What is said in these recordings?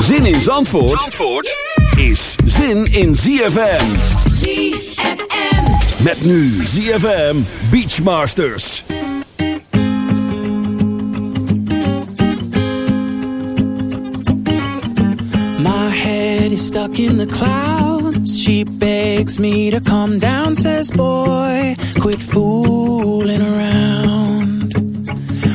Zin in Zandvoort, Zandvoort is zin in ZFM. ZFM. Met nu ZFM Beachmasters. My head is stuck in the clouds. She begs me to come down, says boy, quit fooling around.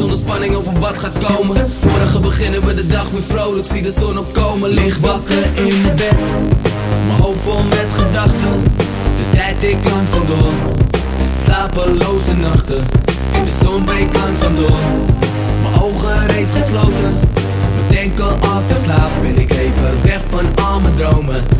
zonder spanning over wat gaat komen. Morgen beginnen we de dag weer vrolijk, zie de zon opkomen. Lig wakker in bed, mijn hoofd vol met gedachten. De tijd ik langzaam door, slapeloze nachten. In de zon breekt langzaam door, mijn ogen reeds gesloten. Bedenken als ik slaap, ben ik even weg van al mijn dromen.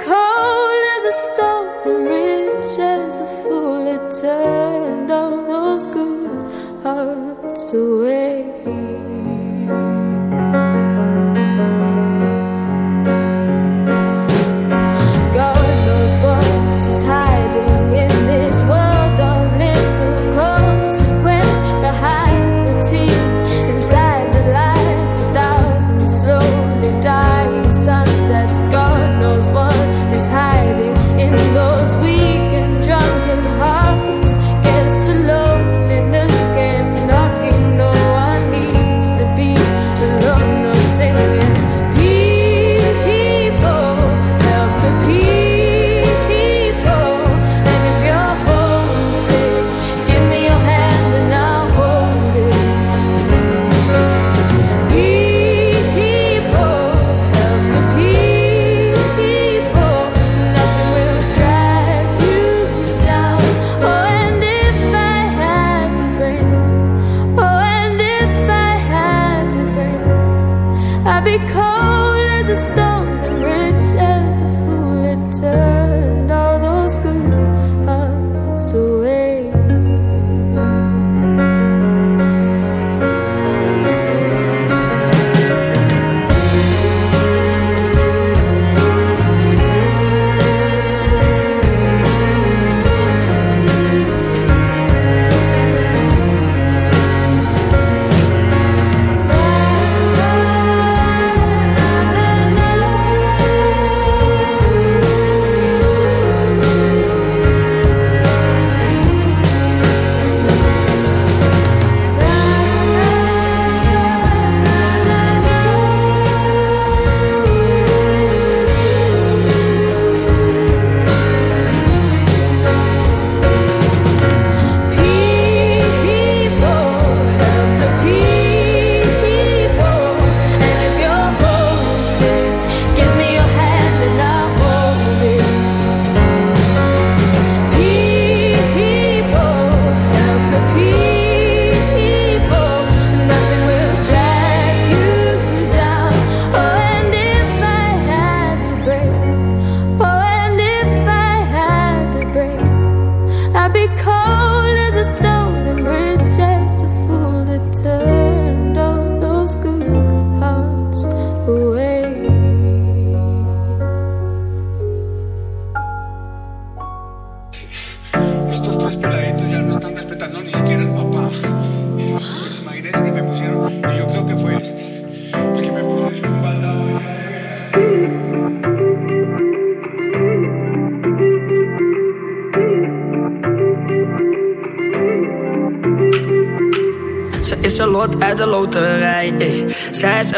cold as a stone.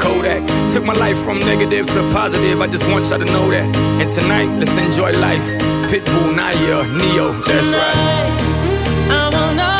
Kodak. Took my life from negative to positive, I just want y'all to know that. And tonight, let's enjoy life. Pitbull, Naya, Neo, that's right. I want all